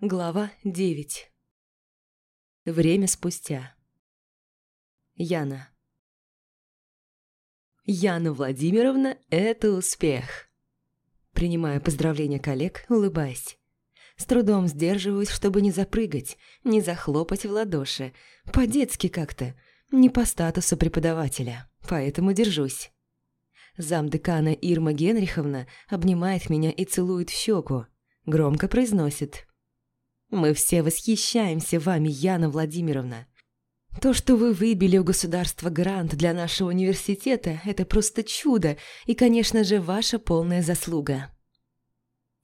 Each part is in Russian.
Глава 9 Время спустя Яна Яна Владимировна – это успех. Принимаю поздравления коллег, улыбаясь. С трудом сдерживаюсь, чтобы не запрыгать, не захлопать в ладоши. По-детски как-то, не по статусу преподавателя, поэтому держусь. Замдекана Ирма Генриховна обнимает меня и целует в щеку. Громко произносит – мы все восхищаемся вами, Яна Владимировна. То, что вы выбили у государства грант для нашего университета, это просто чудо и, конечно же, ваша полная заслуга.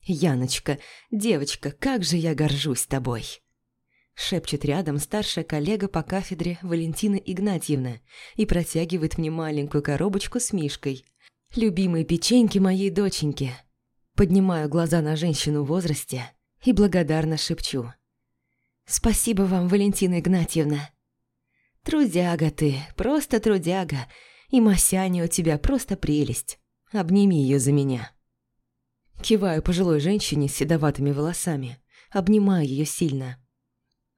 Яночка, девочка, как же я горжусь тобой. Шепчет рядом старшая коллега по кафедре Валентина Игнатьевна и протягивает мне маленькую коробочку с мишкой. Любимые печеньки моей доченьки. Поднимаю глаза на женщину в возрасте – и благодарно шепчу. «Спасибо вам, Валентина Игнатьевна». «Трудяга ты, просто трудяга, и Масяня у тебя просто прелесть. Обними ее за меня». Киваю пожилой женщине с седоватыми волосами, обнимаю ее сильно.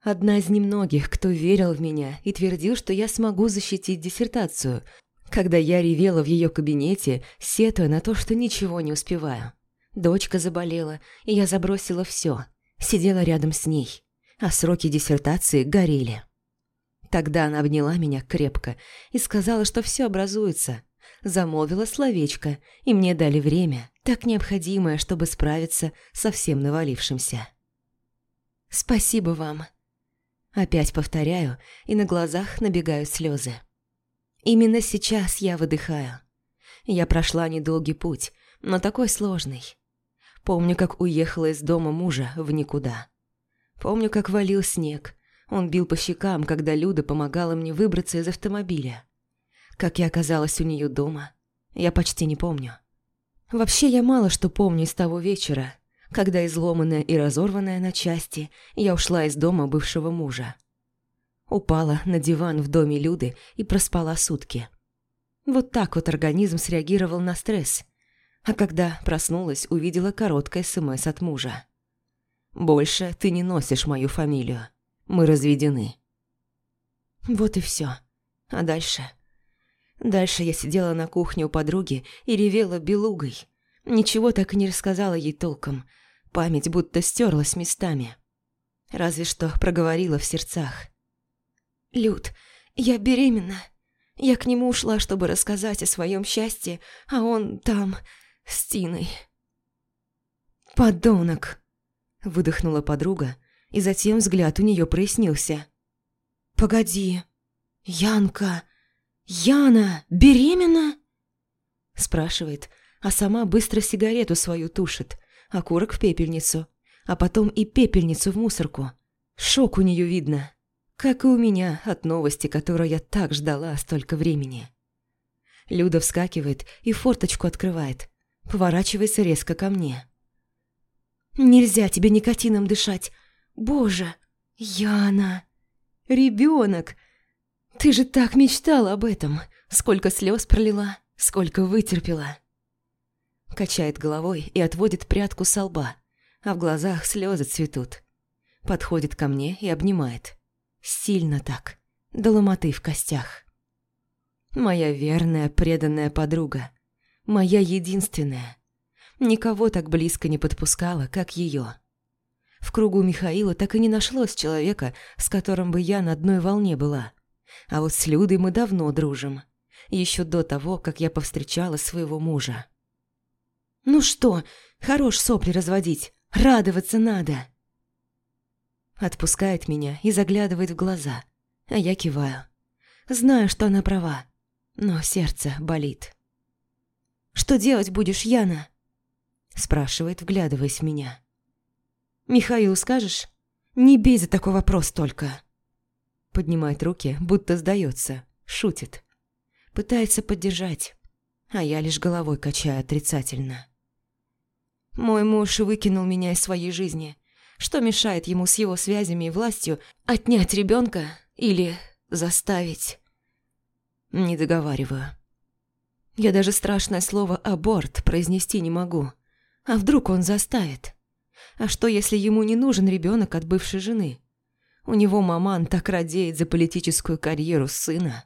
Одна из немногих, кто верил в меня и твердил, что я смогу защитить диссертацию, когда я ревела в ее кабинете, сетуя на то, что ничего не успеваю. Дочка заболела, и я забросила все. Сидела рядом с ней, а сроки диссертации горели. Тогда она обняла меня крепко и сказала, что все образуется. Замолвила словечко, и мне дали время, так необходимое, чтобы справиться со всем навалившимся. «Спасибо вам». Опять повторяю, и на глазах набегают слезы. Именно сейчас я выдыхаю. Я прошла недолгий путь, но такой сложный. Помню, как уехала из дома мужа в никуда. Помню, как валил снег. Он бил по щекам, когда Люда помогала мне выбраться из автомобиля. Как я оказалась у нее дома, я почти не помню. Вообще, я мало что помню из того вечера, когда, изломанная и разорванная на части, я ушла из дома бывшего мужа. Упала на диван в доме Люды и проспала сутки. Вот так вот организм среагировал на стресс – а когда проснулась, увидела короткое СМС от мужа. «Больше ты не носишь мою фамилию. Мы разведены». Вот и все. А дальше? Дальше я сидела на кухне у подруги и ревела белугой. Ничего так и не рассказала ей толком. Память будто стерлась местами. Разве что проговорила в сердцах. «Люд, я беременна. Я к нему ушла, чтобы рассказать о своем счастье, а он там, с Тиной. «Подонок!» – выдохнула подруга, и затем взгляд у нее прояснился. «Погоди, Янка, Яна беременна?» Спрашивает, а сама быстро сигарету свою тушит, окурок в пепельницу, а потом и пепельницу в мусорку. Шок у нее видно, как и у меня от новости, которую я так ждала столько времени. Люда вскакивает и форточку открывает, поворачивается резко ко мне. «Нельзя тебе никотином дышать! Боже! Яна! Ребенок! Ты же так мечтала об этом! Сколько слез пролила, сколько вытерпела!» Качает головой и отводит прядку со лба, а в глазах слезы цветут. Подходит ко мне и обнимает. Сильно так, до ломоты в костях. Моя верная, преданная подруга – Моя единственная. Никого так близко не подпускала, как ее. В кругу Михаила так и не нашлось человека, с которым бы я на одной волне была. А вот с Людой мы давно дружим. Еще до того, как я повстречала своего мужа. «Ну что, хорош сопли разводить, радоваться надо!» Отпускает меня и заглядывает в глаза, а я киваю. Знаю, что она права, но сердце болит. Что делать будешь, Яна?» Спрашивает, вглядываясь в меня. «Михаилу скажешь? Не бей за такой вопрос только!» Поднимает руки, будто сдается, шутит. Пытается поддержать, а я лишь головой качаю отрицательно. Мой муж выкинул меня из своей жизни. Что мешает ему с его связями и властью отнять ребенка или заставить? Не договариваю. Я даже страшное слово «аборт» произнести не могу. А вдруг он заставит? А что, если ему не нужен ребенок от бывшей жены? У него маман так радеет за политическую карьеру сына.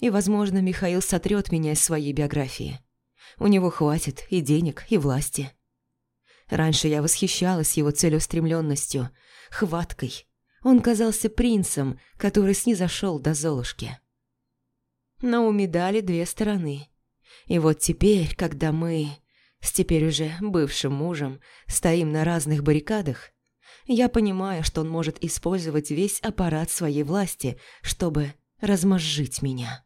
И, возможно, Михаил сотрет меня из своей биографии. У него хватит и денег, и власти. Раньше я восхищалась его целеустремленностью, хваткой. Он казался принцем, который снизошел до Золушки. Но у медали две стороны. И вот теперь, когда мы, с теперь уже бывшим мужем, стоим на разных баррикадах, я понимаю, что он может использовать весь аппарат своей власти, чтобы размозжить меня.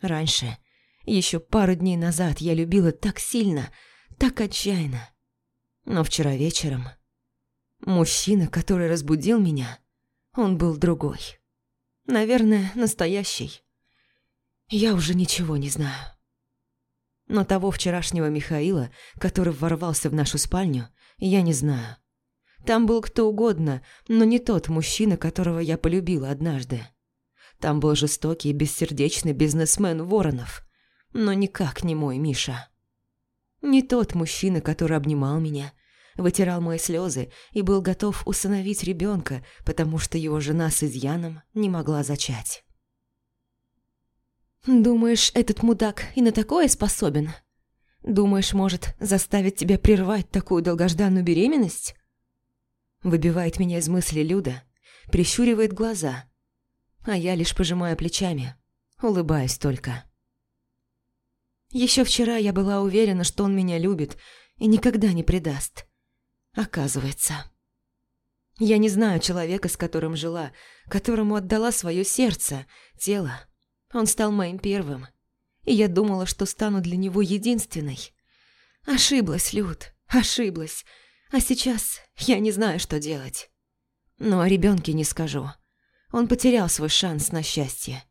Раньше, еще пару дней назад, я любила так сильно, так отчаянно. Но вчера вечером мужчина, который разбудил меня, он был другой. Наверное, настоящий. Я уже ничего не знаю. Но того вчерашнего Михаила, который ворвался в нашу спальню, я не знаю. Там был кто угодно, но не тот мужчина, которого я полюбила однажды. Там был жестокий и бессердечный бизнесмен Воронов, но никак не мой Миша. Не тот мужчина, который обнимал меня, вытирал мои слезы и был готов усыновить ребенка, потому что его жена с изъяном не могла зачать. «Думаешь, этот мудак и на такое способен? Думаешь, может заставить тебя прервать такую долгожданную беременность?» Выбивает меня из мысли Люда, прищуривает глаза, а я лишь пожимаю плечами, улыбаюсь только. Еще вчера я была уверена, что он меня любит и никогда не предаст. Оказывается. Я не знаю человека, с которым жила, которому отдала свое сердце, тело. Он стал моим первым. И я думала, что стану для него единственной. Ошиблась, Люд, ошиблась. А сейчас я не знаю, что делать. Но о ребенке не скажу. Он потерял свой шанс на счастье.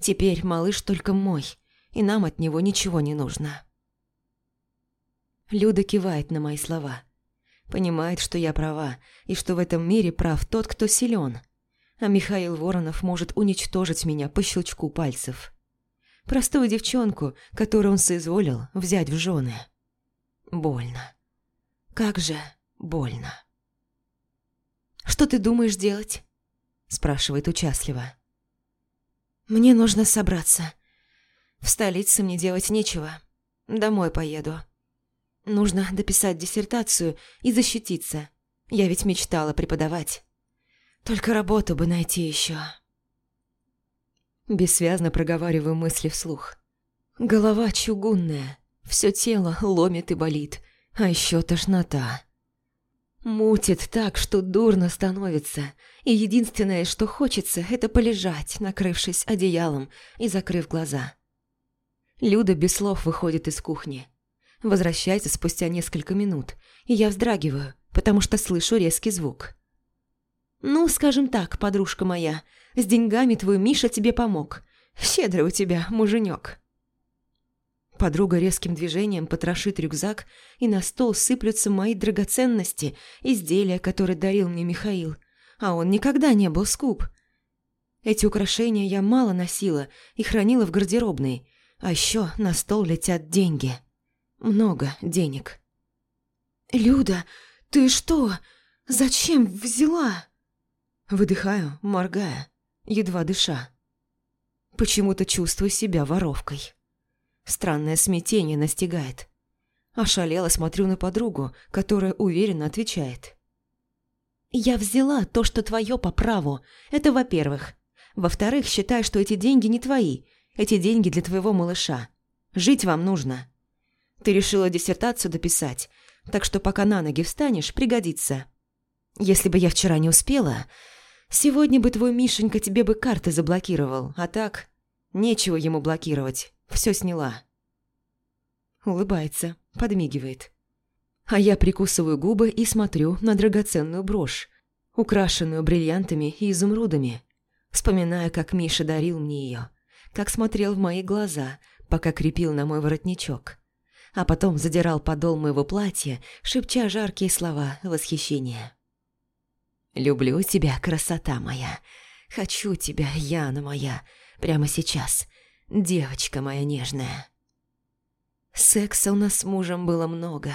Теперь малыш только мой, и нам от него ничего не нужно. Люда кивает на мои слова. Понимает, что я права, и что в этом мире прав тот, кто силен. А Михаил Воронов может уничтожить меня по щелчку пальцев. Простую девчонку, которую он соизволил взять в жены. Больно. Как же больно. «Что ты думаешь делать?» спрашивает участливо. «Мне нужно собраться. В столице мне делать нечего. Домой поеду. Нужно дописать диссертацию и защититься. Я ведь мечтала преподавать. Только работу бы найти еще. Бессвязно проговариваю мысли вслух. Голова чугунная, все тело ломит и болит, а еще тошнота. Мутит так, что дурно становится, и единственное, что хочется, это полежать, накрывшись одеялом и закрыв глаза. Люда без слов выходит из кухни. Возвращается спустя несколько минут, и я вздрагиваю, потому что слышу резкий звук. «Ну, скажем так, подружка моя, с деньгами твой Миша тебе помог. Щедрый у тебя муженек. Подруга резким движением потрошит рюкзак, и на стол сыплются мои драгоценности, изделия, которые дарил мне Михаил. А он никогда не был скуп. Эти украшения я мало носила и хранила в гардеробной, а еще на стол летят деньги. Много денег. «Люда, ты что? Зачем взяла?» Выдыхаю, моргая, едва дыша. Почему-то чувствую себя воровкой. Странное смятение настигает. Ошалело смотрю на подругу, которая уверенно отвечает. «Я взяла то, что твое по праву. Это во-первых. Во-вторых, считай, что эти деньги не твои. Эти деньги для твоего малыша. Жить вам нужно. Ты решила диссертацию дописать, так что пока на ноги встанешь, пригодится. Если бы я вчера не успела, сегодня бы твой Мишенька тебе бы карты заблокировал, а так нечего ему блокировать. Все сняла. Улыбается, подмигивает. А я прикусываю губы и смотрю на драгоценную брошь, украшенную бриллиантами и изумрудами. Вспоминаю, как Миша дарил мне ее, как смотрел в мои глаза, пока крепил на мой воротничок. А потом задирал подол моего платья, шепча жаркие слова восхищения. «Люблю тебя, красота моя. Хочу тебя, Яна моя, прямо сейчас девочка моя нежная. Секса у нас с мужем было много.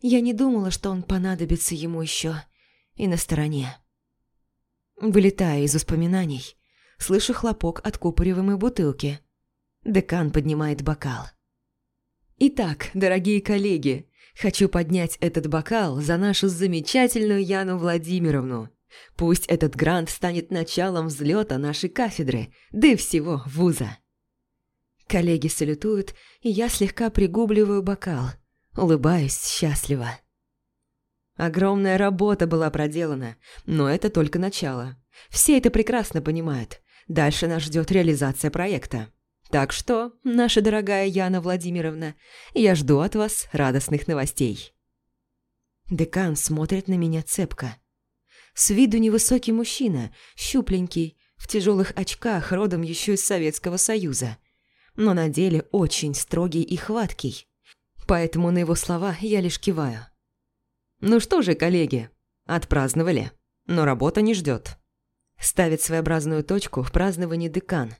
Я не думала, что он понадобится ему еще и на стороне. Вылетая из воспоминаний, слышу хлопок от купоревой бутылки. Декан поднимает бокал. Итак, дорогие коллеги, хочу поднять этот бокал за нашу замечательную Яну Владимировну. Пусть этот грант станет началом взлета нашей кафедры, да и всего вуза. Коллеги салютуют, и я слегка пригубливаю бокал – Улыбаюсь счастливо. Огромная работа была проделана, но это только начало. Все это прекрасно понимают. Дальше нас ждет реализация проекта. Так что, наша дорогая Яна Владимировна, я жду от вас радостных новостей. Декан смотрит на меня цепко. С виду невысокий мужчина, щупленький, в тяжелых очках, родом еще из Советского Союза. Но на деле очень строгий и хваткий поэтому на его слова я лишь киваю. «Ну что же, коллеги, отпраздновали, но работа не ждет. Ставит своеобразную точку в праздновании декан,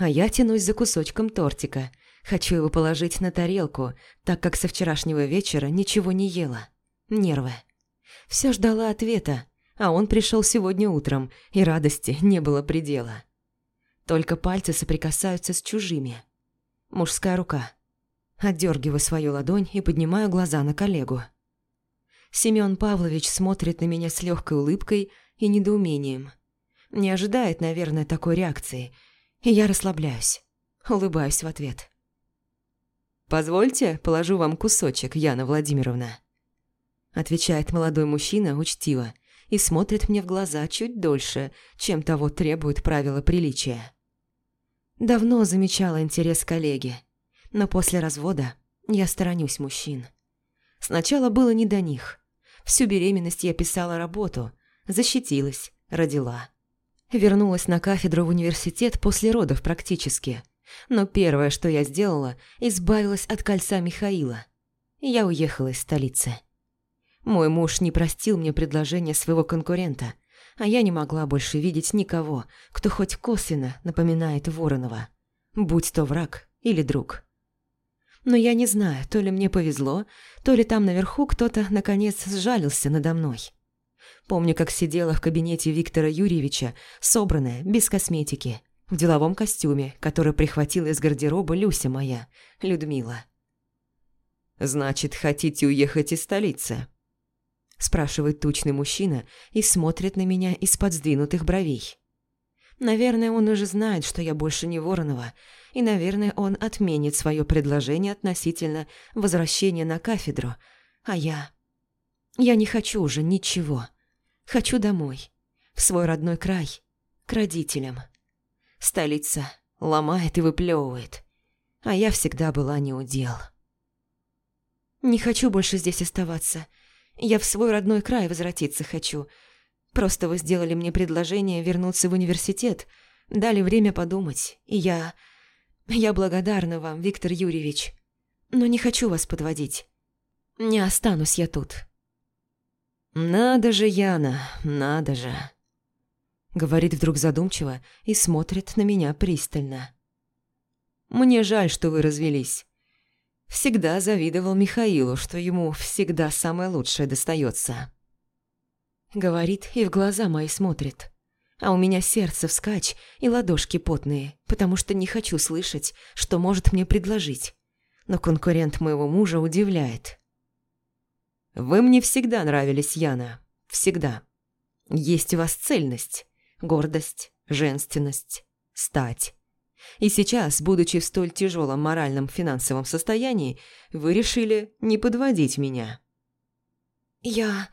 а я тянусь за кусочком тортика. Хочу его положить на тарелку, так как со вчерашнего вечера ничего не ела. Нервы. Все ждала ответа, а он пришел сегодня утром, и радости не было предела. Только пальцы соприкасаются с чужими. Мужская рука – Отдергиваю свою ладонь и поднимаю глаза на коллегу. Семён Павлович смотрит на меня с легкой улыбкой и недоумением. Не ожидает, наверное, такой реакции, я расслабляюсь, улыбаюсь в ответ. «Позвольте, положу вам кусочек, Яна Владимировна», отвечает молодой мужчина учтиво и смотрит мне в глаза чуть дольше, чем того требует правила приличия. Давно замечала интерес коллеги – но после развода я сторонюсь мужчин. Сначала было не до них. Всю беременность я писала работу, защитилась, родила. Вернулась на кафедру в университет после родов практически. Но первое, что я сделала, избавилась от кольца Михаила. Я уехала из столицы. Мой муж не простил мне предложение своего конкурента, а я не могла больше видеть никого, кто хоть косвенно напоминает Воронова, будь то враг или друг. Но я не знаю, то ли мне повезло, то ли там наверху кто-то, наконец, сжалился надо мной. Помню, как сидела в кабинете Виктора Юрьевича, собранная, без косметики, в деловом костюме, который прихватила из гардероба Люся моя, Людмила. «Значит, хотите уехать из столицы?» спрашивает тучный мужчина и смотрит на меня из-под сдвинутых бровей. Наверное, он уже знает, что я больше не Воронова, и, наверное, он отменит свое предложение относительно возвращения на кафедру. А я... Я не хочу уже ничего. Хочу домой, в свой родной край, к родителям. Столица ломает и выплевывает, а я всегда была неудел. Не хочу больше здесь оставаться. Я в свой родной край возвратиться хочу. Просто вы сделали мне предложение вернуться в университет, дали время подумать, и я... Я благодарна вам, Виктор Юрьевич, но не хочу вас подводить. Не останусь я тут». «Надо же, Яна, надо же!» Говорит вдруг задумчиво и смотрит на меня пристально. «Мне жаль, что вы развелись. Всегда завидовал Михаилу, что ему всегда самое лучшее достается». Говорит и в глаза мои смотрит а у меня сердце вскачь и ладошки потные, потому что не хочу слышать, что может мне предложить. Но конкурент моего мужа удивляет. «Вы мне всегда нравились, Яна. Всегда. Есть у вас цельность, гордость, женственность, стать. И сейчас, будучи в столь тяжелом моральном финансовом состоянии, вы решили не подводить меня». «Я...»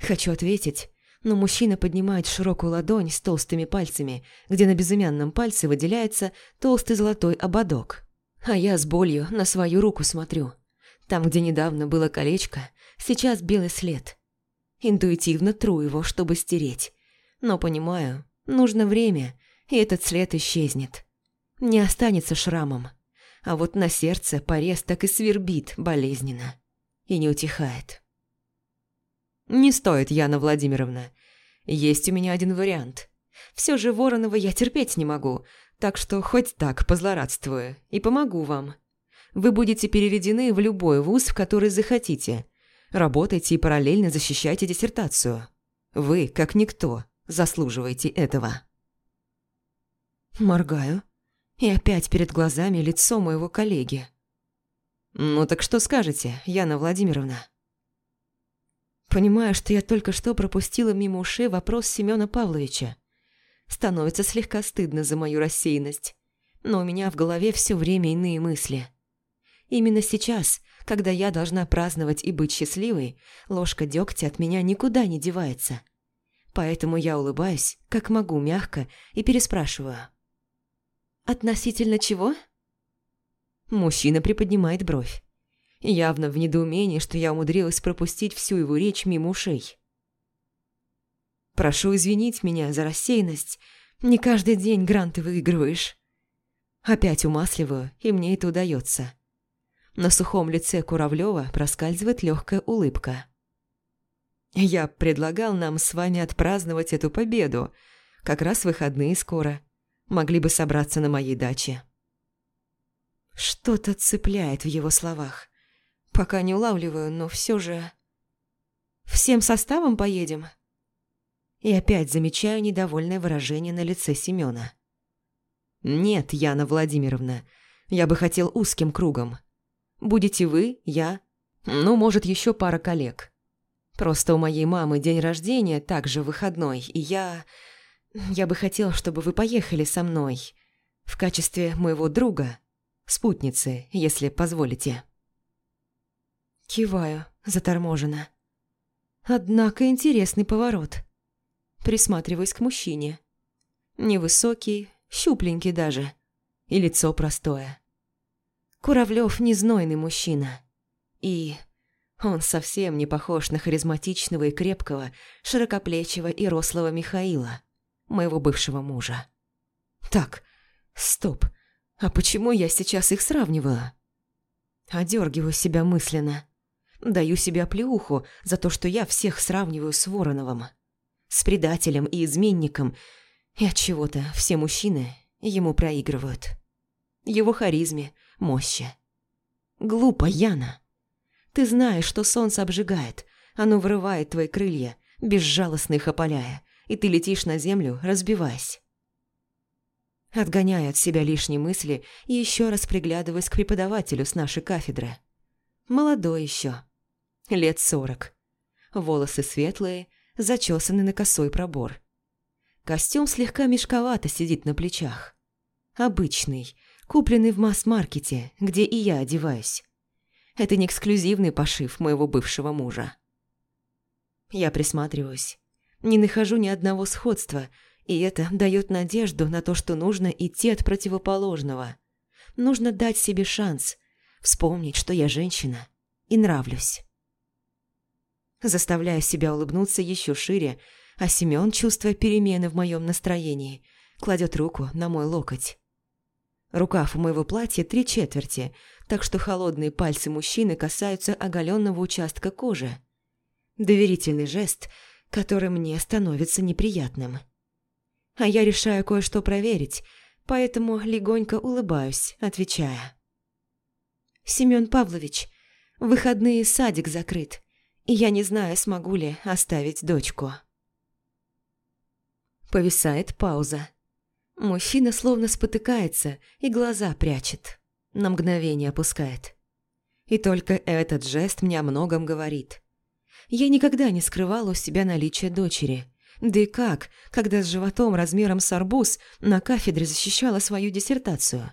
Хочу ответить, но мужчина поднимает широкую ладонь с толстыми пальцами, где на безымянном пальце выделяется толстый золотой ободок. А я с болью на свою руку смотрю. Там, где недавно было колечко, сейчас белый след. Интуитивно тру его, чтобы стереть. Но понимаю, нужно время, и этот след исчезнет. Не останется шрамом. А вот на сердце порез так и свербит болезненно. И не утихает. «Не стоит, Яна Владимировна. Есть у меня один вариант. Все же Воронова я терпеть не могу, так что хоть так позлорадствую и помогу вам. Вы будете переведены в любой вуз, в который захотите. Работайте и параллельно защищайте диссертацию. Вы, как никто, заслуживаете этого. Моргаю. И опять перед глазами лицо моего коллеги. «Ну так что скажете, Яна Владимировна?» Понимаю, что я только что пропустила мимо ушей вопрос Семёна Павловича. Становится слегка стыдно за мою рассеянность, но у меня в голове все время иные мысли. Именно сейчас, когда я должна праздновать и быть счастливой, ложка дегтя от меня никуда не девается. Поэтому я улыбаюсь, как могу, мягко, и переспрашиваю. «Относительно чего?» Мужчина приподнимает бровь. Явно в недоумении, что я умудрилась пропустить всю его речь мимо ушей. «Прошу извинить меня за рассеянность. Не каждый день гранты выигрываешь». Опять умасливаю, и мне это удается. На сухом лице Куравлева проскальзывает легкая улыбка. «Я предлагал нам с вами отпраздновать эту победу. Как раз выходные скоро. Могли бы собраться на моей даче». Что-то цепляет в его словах. Пока не улавливаю, но все же... «Всем составом поедем?» И опять замечаю недовольное выражение на лице Семёна. «Нет, Яна Владимировна, я бы хотел узким кругом. Будете вы, я, ну, может, еще пара коллег. Просто у моей мамы день рождения также выходной, и я... Я бы хотел, чтобы вы поехали со мной в качестве моего друга, спутницы, если позволите». Киваю, заторможенно. Однако интересный поворот. Присматриваюсь к мужчине. Невысокий, щупленький даже. И лицо простое. Куравлёв не знойный мужчина. И он совсем не похож на харизматичного и крепкого, широкоплечего и рослого Михаила, моего бывшего мужа. Так, стоп, а почему я сейчас их сравниваю? Одергиваю себя мысленно. Даю себе оплеуху за то, что я всех сравниваю с Вороновым. С предателем и изменником. И от чего-то все мужчины ему проигрывают. Его харизме, мощи. Глупо, Яна. Ты знаешь, что солнце обжигает. Оно вырывает твои крылья, безжалостно их опаляя, и ты летишь на землю, разбиваясь. Отгоняя от себя лишние мысли и еще раз приглядываясь к преподавателю с нашей кафедры. Молодой еще, лет сорок. Волосы светлые, зачесаны на косой пробор. Костюм слегка мешковато сидит на плечах. Обычный, купленный в масс-маркете, где и я одеваюсь. Это не эксклюзивный пошив моего бывшего мужа. Я присматриваюсь. Не нахожу ни одного сходства, и это дает надежду на то, что нужно идти от противоположного. Нужно дать себе шанс, вспомнить, что я женщина и нравлюсь. Заставляю себя улыбнуться еще шире, а Семён, чувствуя перемены в моем настроении, кладет руку на мой локоть. Рукав у моего платья три четверти, так что холодные пальцы мужчины касаются оголенного участка кожи. Доверительный жест, который мне становится неприятным. А я решаю кое-что проверить, поэтому легонько улыбаюсь, отвечая. «Семён Павлович, выходные садик закрыт и я не знаю, смогу ли оставить дочку. Повисает пауза. Мужчина словно спотыкается и глаза прячет. На мгновение опускает. И только этот жест мне о многом говорит. Я никогда не скрывала у себя наличие дочери. Да и как, когда с животом размером с арбуз на кафедре защищала свою диссертацию?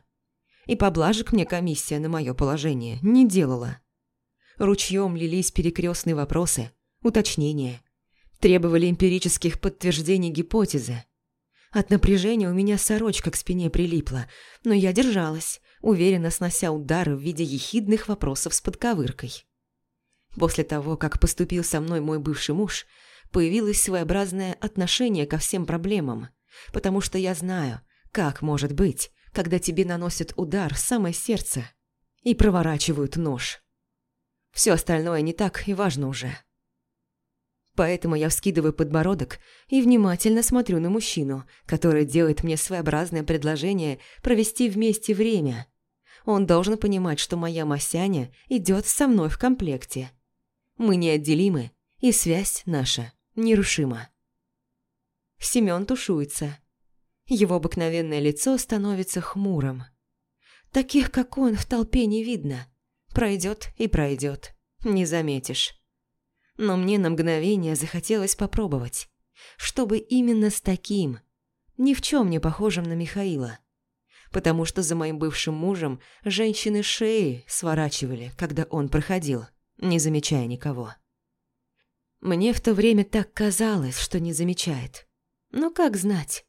И поблажек мне комиссия на мое положение не делала. Ручьем лились перекрестные вопросы, уточнения. Требовали эмпирических подтверждений гипотезы. От напряжения у меня сорочка к спине прилипла, но я держалась, уверенно снося удары в виде ехидных вопросов с подковыркой. После того, как поступил со мной мой бывший муж, появилось своеобразное отношение ко всем проблемам, потому что я знаю, как может быть, когда тебе наносят удар в самое сердце и проворачивают нож. Все остальное не так и важно уже. Поэтому я вскидываю подбородок и внимательно смотрю на мужчину, который делает мне своеобразное предложение провести вместе время. Он должен понимать, что моя Масяня идет со мной в комплекте. Мы неотделимы, и связь наша нерушима. Семён тушуется. Его обыкновенное лицо становится хмурым. Таких, как он, в толпе не видно. Пройдет и пройдет, не заметишь. Но мне на мгновение захотелось попробовать, чтобы именно с таким, ни в чем не похожим на Михаила. Потому что за моим бывшим мужем женщины шеи сворачивали, когда он проходил, не замечая никого. Мне в то время так казалось, что не замечает. Но как знать?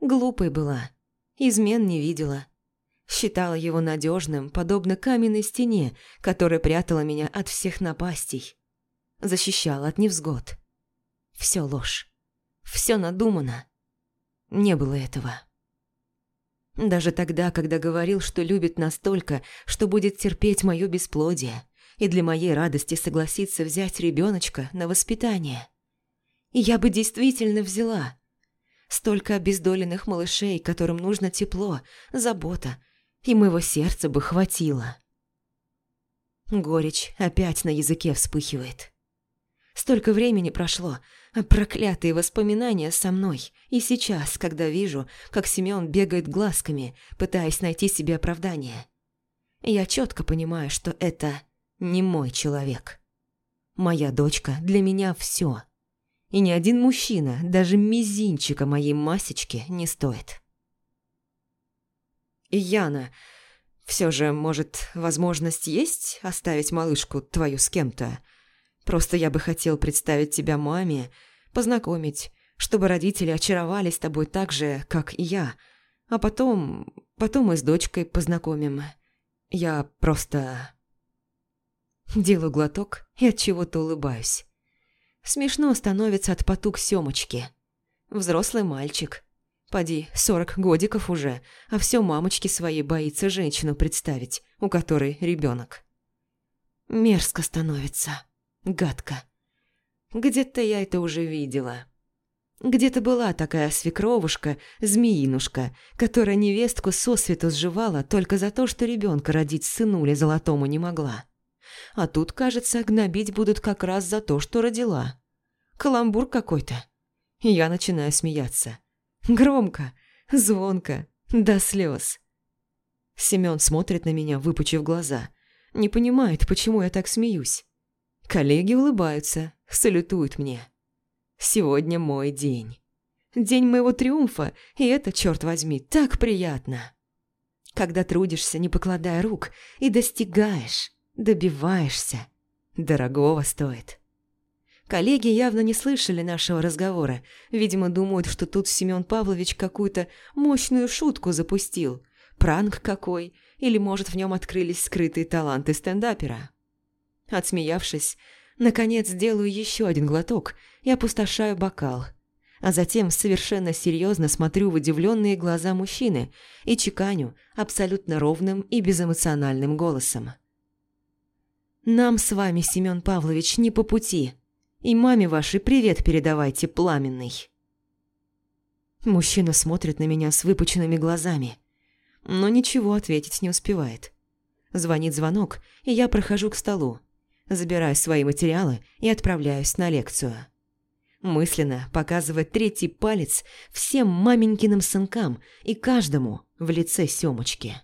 Глупой была. Измен не видела. Считала его надежным, подобно каменной стене, которая прятала меня от всех напастей. Защищала от невзгод. Все ложь. Все надумано. Не было этого. Даже тогда, когда говорил, что любит настолько, что будет терпеть мое бесплодие, и для моей радости согласится взять ребеночка на воспитание. Я бы действительно взяла. Столько обездоленных малышей, которым нужно тепло, забота, и моего сердца бы хватило. Горечь опять на языке вспыхивает. Столько времени прошло, а проклятые воспоминания со мной. И сейчас, когда вижу, как Семён бегает глазками, пытаясь найти себе оправдание. Я четко понимаю, что это не мой человек. Моя дочка для меня все. И ни один мужчина, даже мизинчика моей масечки не стоит. Яна, все же, может, возможность есть оставить малышку твою с кем-то? Просто я бы хотел представить тебя маме, познакомить, чтобы родители очаровались тобой так же, как и я. А потом... потом мы с дочкой познакомим. Я просто... Делаю глоток и от чего-то улыбаюсь. Смешно становится от потуг Сёмочки. Взрослый мальчик. Поди, сорок годиков уже, а все мамочки своей боится женщину представить, у которой ребенок. Мерзко становится. Гадко. Где-то я это уже видела. Где-то была такая свекровушка, змеинушка, которая невестку сосвету сживала только за то, что ребенка родить сынуле золотому не могла. А тут, кажется, гнобить будут как раз за то, что родила. Каламбур какой-то. Я начинаю смеяться. Громко, звонко, до слез. Семён смотрит на меня, выпучив глаза. Не понимает, почему я так смеюсь. Коллеги улыбаются, салютуют мне. Сегодня мой день. День моего триумфа, и это, черт возьми, так приятно. Когда трудишься, не покладая рук, и достигаешь, добиваешься. Дорогого стоит. Коллеги явно не слышали нашего разговора. Видимо, думают, что тут Семён Павлович какую-то мощную шутку запустил. Пранк какой. Или, может, в нем открылись скрытые таланты стендапера. Отсмеявшись, наконец делаю еще один глоток и опустошаю бокал. А затем совершенно серьезно смотрю в удивленные глаза мужчины и чеканю абсолютно ровным и безэмоциональным голосом. «Нам с вами, Семён Павлович, не по пути. И маме вашей привет передавайте, пламенный». Мужчина смотрит на меня с выпученными глазами, но ничего ответить не успевает. Звонит звонок, и я прохожу к столу, забираю свои материалы и отправляюсь на лекцию. Мысленно показывая третий палец всем маменькиным сынкам и каждому в лице Сёмочки.